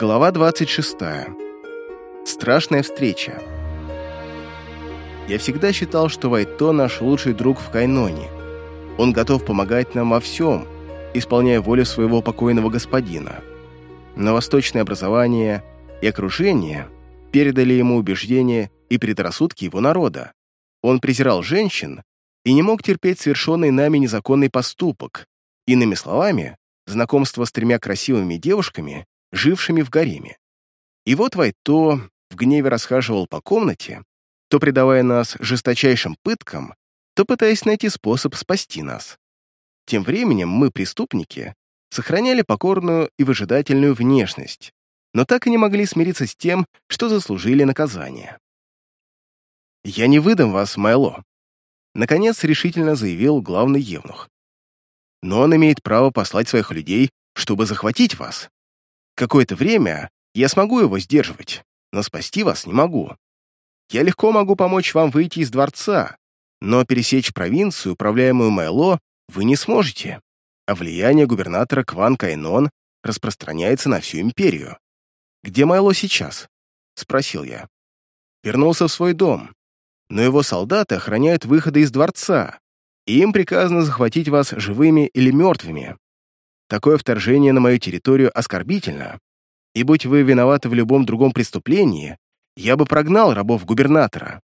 Глава 26. Страшная встреча. Я всегда считал, что Вайто наш лучший друг в Кайноне. Он готов помогать нам во всем, исполняя волю своего покойного господина. Но восточное образование и окружение передали ему убеждения и предрассудки его народа. Он презирал женщин и не мог терпеть совершенный нами незаконный поступок. Иными словами, знакомство с тремя красивыми девушками жившими в гареме. И вот Вайто в гневе расхаживал по комнате, то предавая нас жесточайшим пыткам, то пытаясь найти способ спасти нас. Тем временем мы, преступники, сохраняли покорную и выжидательную внешность, но так и не могли смириться с тем, что заслужили наказание. «Я не выдам вас, Майло», — наконец решительно заявил главный евнух. «Но он имеет право послать своих людей, чтобы захватить вас. Какое-то время я смогу его сдерживать, но спасти вас не могу. Я легко могу помочь вам выйти из дворца, но пересечь провинцию, управляемую Майло, вы не сможете, а влияние губернатора Кван Кайнон распространяется на всю империю. «Где Майло сейчас?» — спросил я. Вернулся в свой дом, но его солдаты охраняют выходы из дворца, и им приказано захватить вас живыми или мертвыми. Такое вторжение на мою территорию оскорбительно, и будь вы виноваты в любом другом преступлении, я бы прогнал рабов губернатора.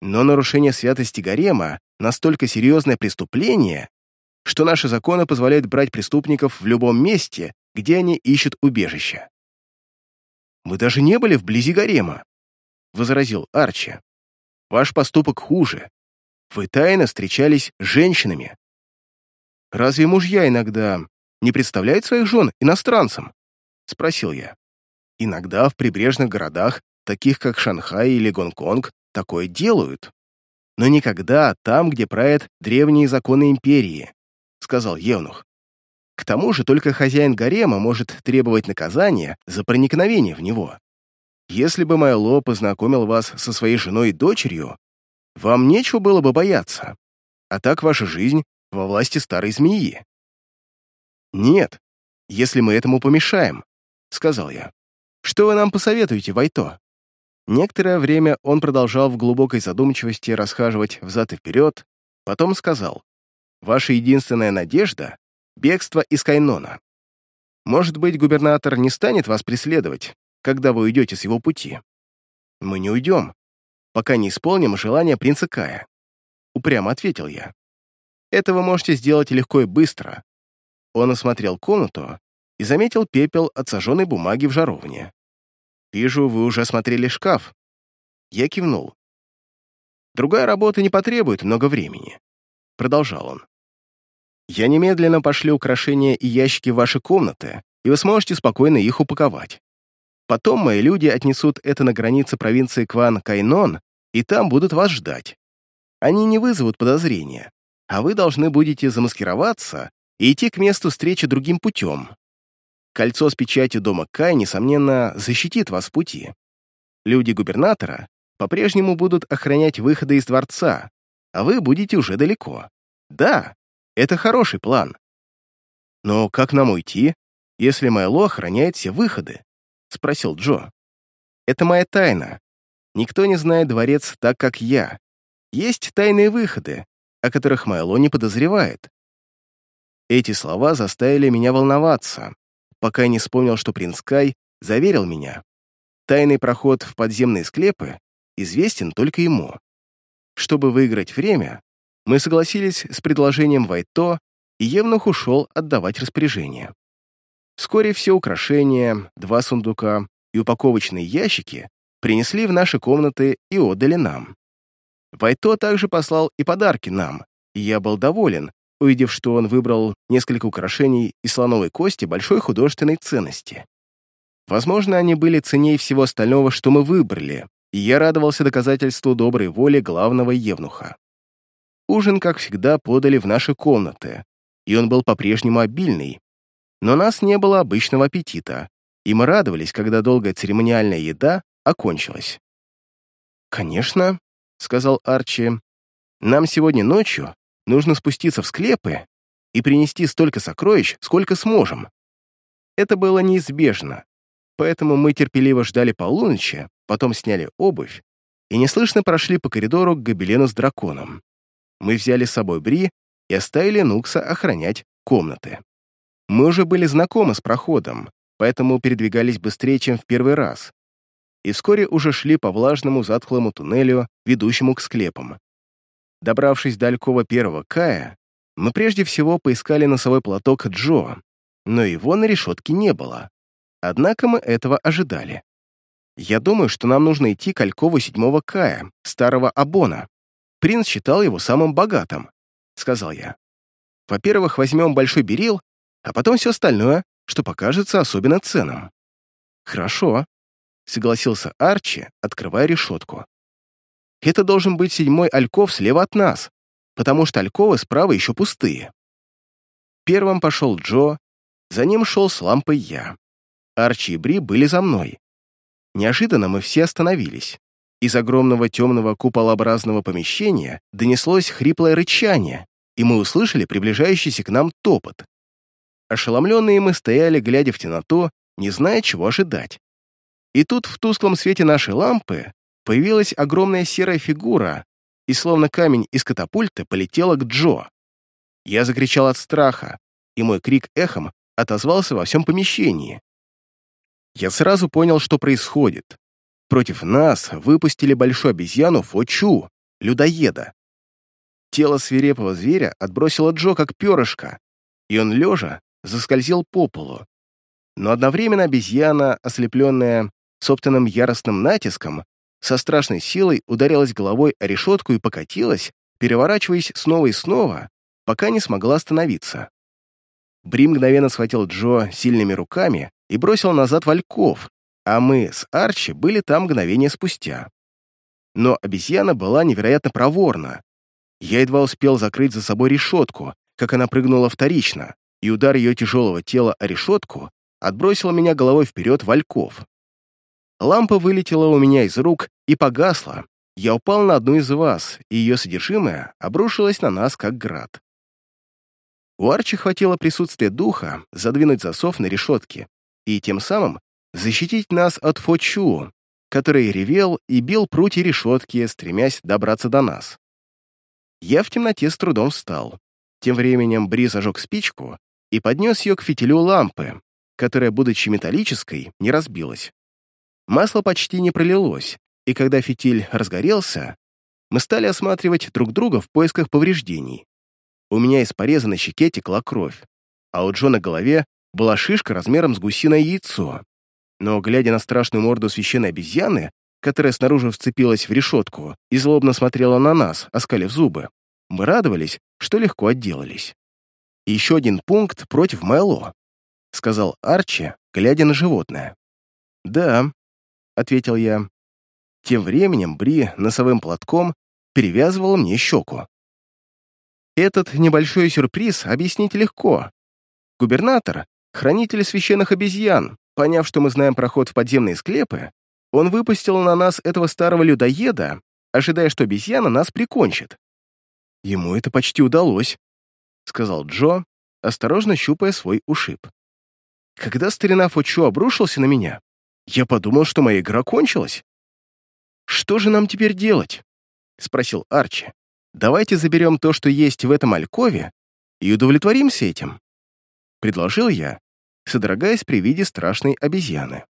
Но нарушение святости гарема — настолько серьезное преступление, что наши законы позволяют брать преступников в любом месте, где они ищут убежище. «Мы даже не были вблизи гарема», — возразил Арчи. «Ваш поступок хуже. Вы тайно встречались с женщинами. Разве мужья иногда не представляет своих жен иностранцам?» — спросил я. «Иногда в прибрежных городах, таких как Шанхай или Гонконг, такое делают. Но никогда там, где правят древние законы империи», — сказал Евнух. «К тому же только хозяин гарема может требовать наказания за проникновение в него. Если бы Майло познакомил вас со своей женой и дочерью, вам нечего было бы бояться, а так ваша жизнь во власти старой змеи. «Нет, если мы этому помешаем», — сказал я. «Что вы нам посоветуете, Вайто?» Некоторое время он продолжал в глубокой задумчивости расхаживать взад и вперед, потом сказал, «Ваша единственная надежда — бегство из Кайнона. Может быть, губернатор не станет вас преследовать, когда вы уйдете с его пути? Мы не уйдем, пока не исполним желание принца Кая», — упрямо ответил я. «Это вы можете сделать легко и быстро, он осмотрел комнату и заметил пепел от сожженной бумаги в жаровне. «Вижу, вы уже осмотрели шкаф». Я кивнул. «Другая работа не потребует много времени», — продолжал он. «Я немедленно пошлю украшения и ящики в ваши комнаты, и вы сможете спокойно их упаковать. Потом мои люди отнесут это на границе провинции Кван-Кайнон, и там будут вас ждать. Они не вызовут подозрения, а вы должны будете замаскироваться и идти к месту встречи другим путем. Кольцо с печатью дома Кай, несомненно, защитит вас в пути. Люди губернатора по-прежнему будут охранять выходы из дворца, а вы будете уже далеко. Да, это хороший план. Но как нам уйти, если Майло охраняет все выходы? Спросил Джо. Это моя тайна. Никто не знает дворец так, как я. Есть тайные выходы, о которых Майло не подозревает. Эти слова заставили меня волноваться, пока я не вспомнил, что принц Кай заверил меня. Тайный проход в подземные склепы известен только ему. Чтобы выиграть время, мы согласились с предложением Вайто, и Евнух ушел отдавать распоряжение. Вскоре все украшения, два сундука и упаковочные ящики принесли в наши комнаты и отдали нам. Вайто также послал и подарки нам, и я был доволен, увидев, что он выбрал несколько украшений из слоновой кости большой художественной ценности. Возможно, они были ценнее всего остального, что мы выбрали, и я радовался доказательству доброй воли главного евнуха. Ужин, как всегда, подали в наши комнаты, и он был по-прежнему обильный, но нас не было обычного аппетита, и мы радовались, когда долгая церемониальная еда окончилась. «Конечно», — сказал Арчи, — «нам сегодня ночью нужно спуститься в склепы и принести столько сокровищ, сколько сможем. Это было неизбежно, поэтому мы терпеливо ждали полуночи, потом сняли обувь и неслышно прошли по коридору к гобелену с драконом. Мы взяли с собой Бри и оставили Нукса охранять комнаты. Мы уже были знакомы с проходом, поэтому передвигались быстрее, чем в первый раз, и вскоре уже шли по влажному затхлому туннелю, ведущему к склепам. Добравшись до Алькова первого Кая, мы прежде всего поискали носовой платок Джо, но его на решетке не было. Однако мы этого ожидали. Я думаю, что нам нужно идти к Алькову седьмого Кая, старого Абона. Принц считал его самым богатым, — сказал я. Во-первых, возьмем большой берил, а потом все остальное, что покажется особенно ценным. Хорошо, — согласился Арчи, открывая решетку. Это должен быть седьмой альков слева от нас, потому что альковы справа еще пустые. Первым пошел Джо, за ним шел с лампой я. Арчи и Бри были за мной. Неожиданно мы все остановились. Из огромного темного куполообразного помещения донеслось хриплое рычание, и мы услышали приближающийся к нам топот. Ошеломленные мы стояли, глядя в темноту, не зная, чего ожидать. И тут в тусклом свете нашей лампы появилась огромная серая фигура, и словно камень из катапульты полетела к Джо. Я закричал от страха, и мой крик эхом отозвался во всем помещении. Я сразу понял, что происходит. Против нас выпустили большую обезьяну Фочу, людоеда. Тело свирепого зверя отбросило Джо как перышко, и он, лежа, заскользил по полу. Но одновременно обезьяна, ослепленная собственным яростным натиском, со страшной силой ударилась головой о решетку и покатилась, переворачиваясь снова и снова, пока не смогла остановиться. Бри мгновенно схватил Джо сильными руками и бросил назад вальков, а мы с Арчи были там мгновение спустя. Но обезьяна была невероятно проворна. Я едва успел закрыть за собой решетку, как она прыгнула вторично, и удар ее тяжелого тела о решетку отбросил меня головой вперед вальков. Лампа вылетела у меня из рук и погасла. Я упал на одну из вас, и ее содержимое обрушилось на нас, как град. У Арчи хватило присутствия духа задвинуть засов на решетке и тем самым защитить нас от Фочу, который ревел и бил прутья решетки, стремясь добраться до нас. Я в темноте с трудом встал. Тем временем Бри зажег спичку и поднес ее к фитилю лампы, которая, будучи металлической, не разбилась. Масло почти не пролилось, и когда фитиль разгорелся, мы стали осматривать друг друга в поисках повреждений. У меня из пореза на щеке текла кровь, а у Джо на голове была шишка размером с гусиное яйцо. Но, глядя на страшную морду священной обезьяны, которая снаружи вцепилась в решетку и злобно смотрела на нас, оскалив зубы, мы радовались, что легко отделались. И еще один пункт против Мэлло, сказал Арчи, глядя на животное. Да, — ответил я. Тем временем Бри носовым платком перевязывала мне щеку. Этот небольшой сюрприз объяснить легко. Губернатор — хранитель священных обезьян. Поняв, что мы знаем проход в подземные склепы, он выпустил на нас этого старого людоеда, ожидая, что обезьяна нас прикончит. Ему это почти удалось, — сказал Джо, осторожно щупая свой ушиб. Когда старина Фочу обрушился на меня, я подумал, что моя игра кончилась. «Что же нам теперь делать?» — спросил Арчи. «Давайте заберем то, что есть в этом алькове, и удовлетворимся этим», — предложил я, содрогаясь при виде страшной обезьяны.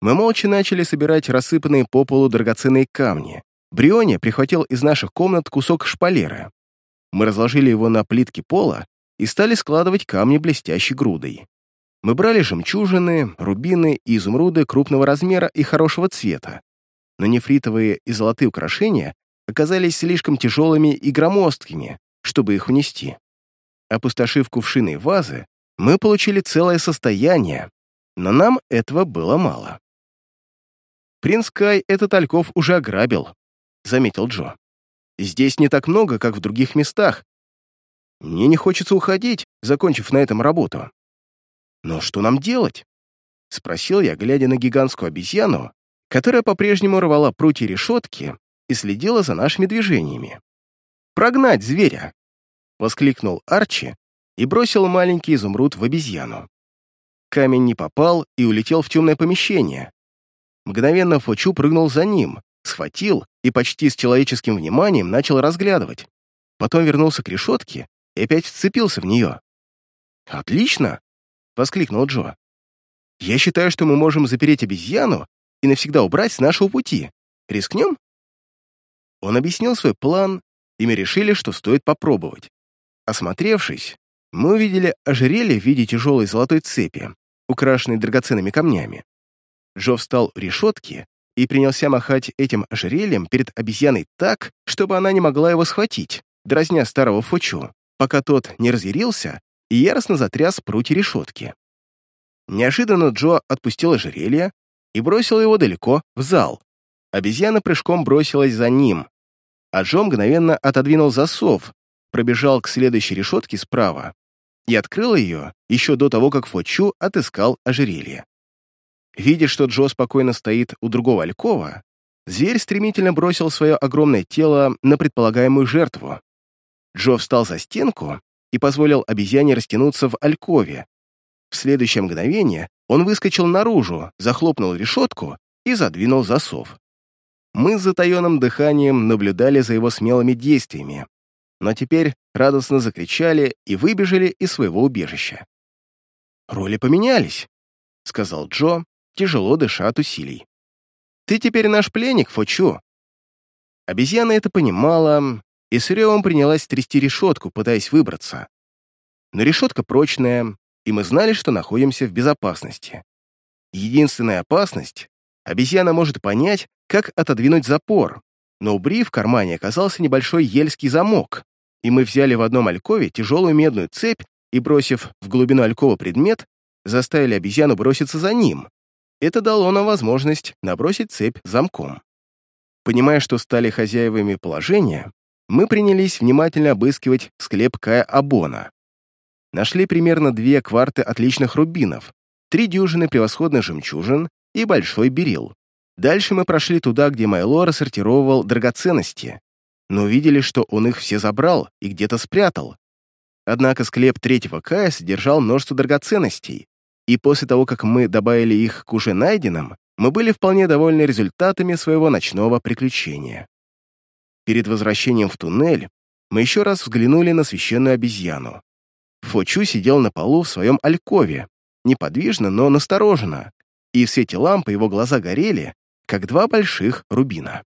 Мы молча начали собирать рассыпанные по полу драгоценные камни. Брионе прихватил из наших комнат кусок шпалеры. Мы разложили его на плитке пола и стали складывать камни блестящей грудой. Мы брали жемчужины, рубины и изумруды крупного размера и хорошего цвета, но нефритовые и золотые украшения оказались слишком тяжелыми и громоздкими, чтобы их унести. Опустошив кувшины и вазы, мы получили целое состояние, но нам этого было мало. «Принц Кай этот Альков уже ограбил», — заметил Джо. «Здесь не так много, как в других местах. Мне не хочется уходить, закончив на этом работу. «Но что нам делать?» — спросил я, глядя на гигантскую обезьяну, которая по-прежнему рвала прутья решетки и следила за нашими движениями. «Прогнать зверя!» — воскликнул Арчи и бросил маленький изумруд в обезьяну. Камень не попал и улетел в темное помещение. Мгновенно Фочу прыгнул за ним, схватил и почти с человеческим вниманием начал разглядывать. Потом вернулся к решетке и опять вцепился в нее. «Отлично!» — воскликнул Джо. «Я считаю, что мы можем запереть обезьяну и навсегда убрать с нашего пути. Рискнем?» Он объяснил свой план, и мы решили, что стоит попробовать. Осмотревшись, мы увидели ожерелье в виде тяжелой золотой цепи, украшенной драгоценными камнями. Джо встал у решетки и принялся махать этим ожерельем перед обезьяной так, чтобы она не могла его схватить, дразня старого Фочу, пока тот не разъярился и яростно затряс прутья решетки. Неожиданно Джо отпустил ожерелье и бросил его далеко в зал. Обезьяна прыжком бросилась за ним, а Джо мгновенно отодвинул засов, пробежал к следующей решетке справа и открыл ее еще до того, как Фочу отыскал ожерелье. Видя, что Джо спокойно стоит у другого алькова, зверь стремительно бросил свое огромное тело на предполагаемую жертву. Джо встал за стенку и позволил обезьяне растянуться в алькове. В следующее мгновение он выскочил наружу, захлопнул решетку и задвинул засов. Мы с затаенным дыханием наблюдали за его смелыми действиями, но теперь радостно закричали и выбежали из своего убежища. «Роли поменялись», — сказал Джо, тяжело дыша от усилий. «Ты теперь наш пленник, Фочу». Обезьяна это понимала и с ревом принялась трясти решетку, пытаясь выбраться. Но решетка прочная, и мы знали, что находимся в безопасности. Единственная опасность — обезьяна может понять, как отодвинуть запор, но у Бри в кармане оказался небольшой ельский замок, и мы взяли в одном алькове тяжелую медную цепь и, бросив в глубину алькова предмет, заставили обезьяну броситься за ним, это дало нам возможность набросить цепь замком. Понимая, что стали хозяевами положения, мы принялись внимательно обыскивать склеп Кая Абона. Нашли примерно две кварты отличных рубинов, три дюжины превосходных жемчужин и большой берил. Дальше мы прошли туда, где Майло рассортировал драгоценности, но увидели, что он их все забрал и где-то спрятал. Однако склеп третьего Кая содержал множество драгоценностей, и после того, как мы добавили их к уже найденным, мы были вполне довольны результатами своего ночного приключения. Перед возвращением в туннель мы еще раз взглянули на священную обезьяну. Фочу сидел на полу в своем алькове, неподвижно, но настороженно, и в свете лампы его глаза горели, как два больших рубина.